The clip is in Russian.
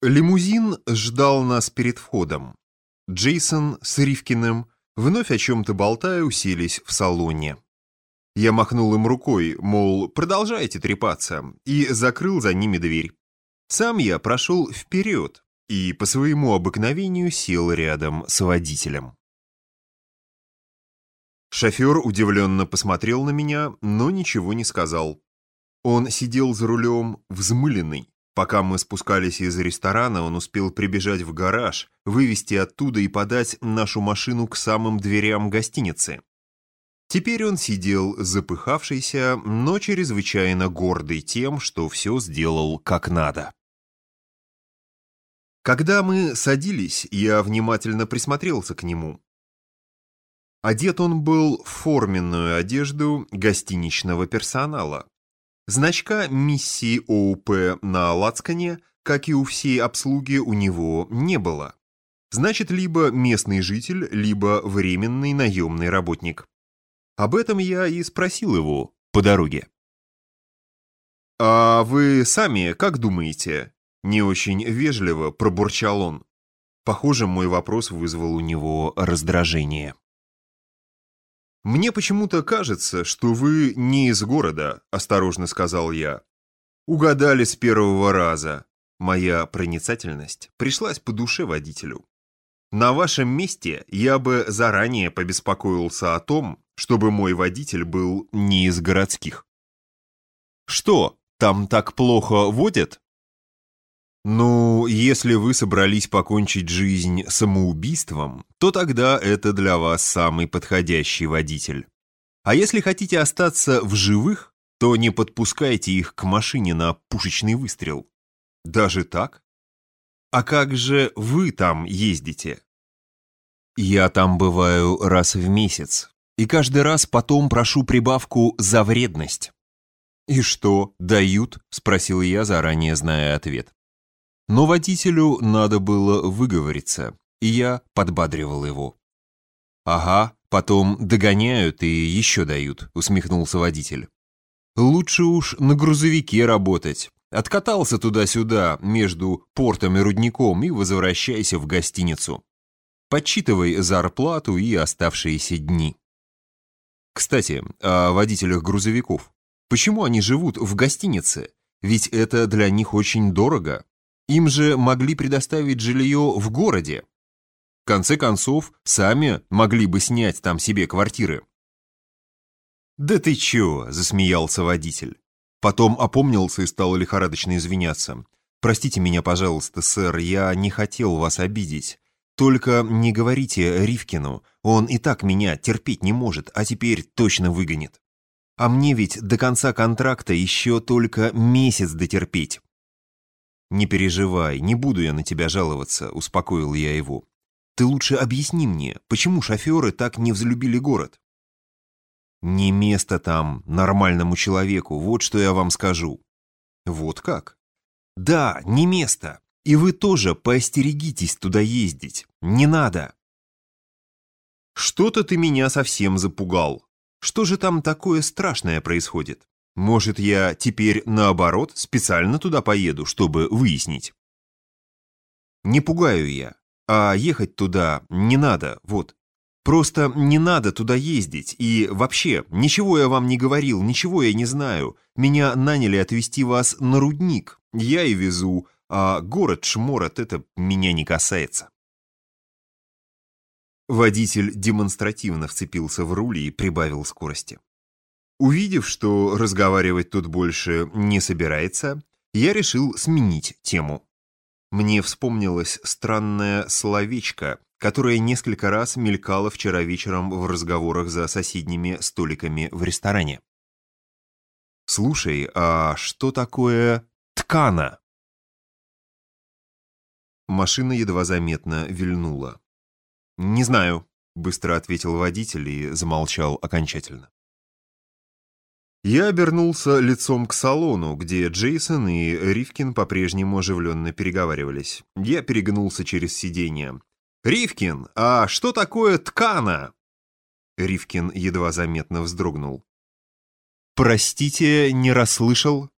Лимузин ждал нас перед входом. Джейсон с Ривкиным, вновь о чем-то болтая, уселись в салоне. Я махнул им рукой, мол, продолжайте трепаться, и закрыл за ними дверь. Сам я прошел вперед и по своему обыкновению сел рядом с водителем. Шофер удивленно посмотрел на меня, но ничего не сказал. Он сидел за рулем взмыленный. Пока мы спускались из ресторана, он успел прибежать в гараж, вывести оттуда и подать нашу машину к самым дверям гостиницы. Теперь он сидел запыхавшийся, но чрезвычайно гордый тем, что все сделал как надо. Когда мы садились, я внимательно присмотрелся к нему. Одет он был в форменную одежду гостиничного персонала. Значка миссии ОУП на лацкане, как и у всей обслуги, у него не было. Значит, либо местный житель, либо временный наемный работник. Об этом я и спросил его по дороге. «А вы сами как думаете?» Не очень вежливо пробурчал он. Похоже, мой вопрос вызвал у него раздражение. «Мне почему-то кажется, что вы не из города», — осторожно сказал я. «Угадали с первого раза. Моя проницательность пришлась по душе водителю. На вашем месте я бы заранее побеспокоился о том, чтобы мой водитель был не из городских». «Что, там так плохо водят?» Ну, если вы собрались покончить жизнь самоубийством, то тогда это для вас самый подходящий водитель. А если хотите остаться в живых, то не подпускайте их к машине на пушечный выстрел. Даже так? А как же вы там ездите? Я там бываю раз в месяц, и каждый раз потом прошу прибавку за вредность. «И что, дают?» – спросил я, заранее зная ответ. Но водителю надо было выговориться, и я подбадривал его. «Ага, потом догоняют и еще дают», — усмехнулся водитель. «Лучше уж на грузовике работать. Откатался туда-сюда, между портом и рудником, и возвращайся в гостиницу. Подсчитывай зарплату и оставшиеся дни». Кстати, о водителях грузовиков. Почему они живут в гостинице? Ведь это для них очень дорого. Им же могли предоставить жилье в городе. В конце концов, сами могли бы снять там себе квартиры. «Да ты чё?» – засмеялся водитель. Потом опомнился и стал лихорадочно извиняться. «Простите меня, пожалуйста, сэр, я не хотел вас обидеть. Только не говорите Ривкину, он и так меня терпеть не может, а теперь точно выгонит. А мне ведь до конца контракта еще только месяц дотерпеть. «Не переживай, не буду я на тебя жаловаться», — успокоил я его. «Ты лучше объясни мне, почему шоферы так не взлюбили город?» «Не место там нормальному человеку, вот что я вам скажу». «Вот как?» «Да, не место. И вы тоже поостерегитесь туда ездить. Не надо». «Что-то ты меня совсем запугал. Что же там такое страшное происходит?» Может, я теперь, наоборот, специально туда поеду, чтобы выяснить? Не пугаю я, а ехать туда не надо, вот. Просто не надо туда ездить, и вообще, ничего я вам не говорил, ничего я не знаю. Меня наняли отвезти вас на рудник, я и везу, а город Шморот это меня не касается. Водитель демонстративно вцепился в руль и прибавил скорости. Увидев, что разговаривать тут больше не собирается, я решил сменить тему. Мне вспомнилось странное словечко, которое несколько раз мелькало вчера вечером в разговорах за соседними столиками в ресторане. «Слушай, а что такое ткана?» Машина едва заметно вильнула. «Не знаю», — быстро ответил водитель и замолчал окончательно. Я обернулся лицом к салону, где Джейсон и Ривкин по-прежнему оживленно переговаривались. Я перегнулся через сиденье. «Ривкин, а что такое ткана?» Ривкин едва заметно вздрогнул. «Простите, не расслышал?»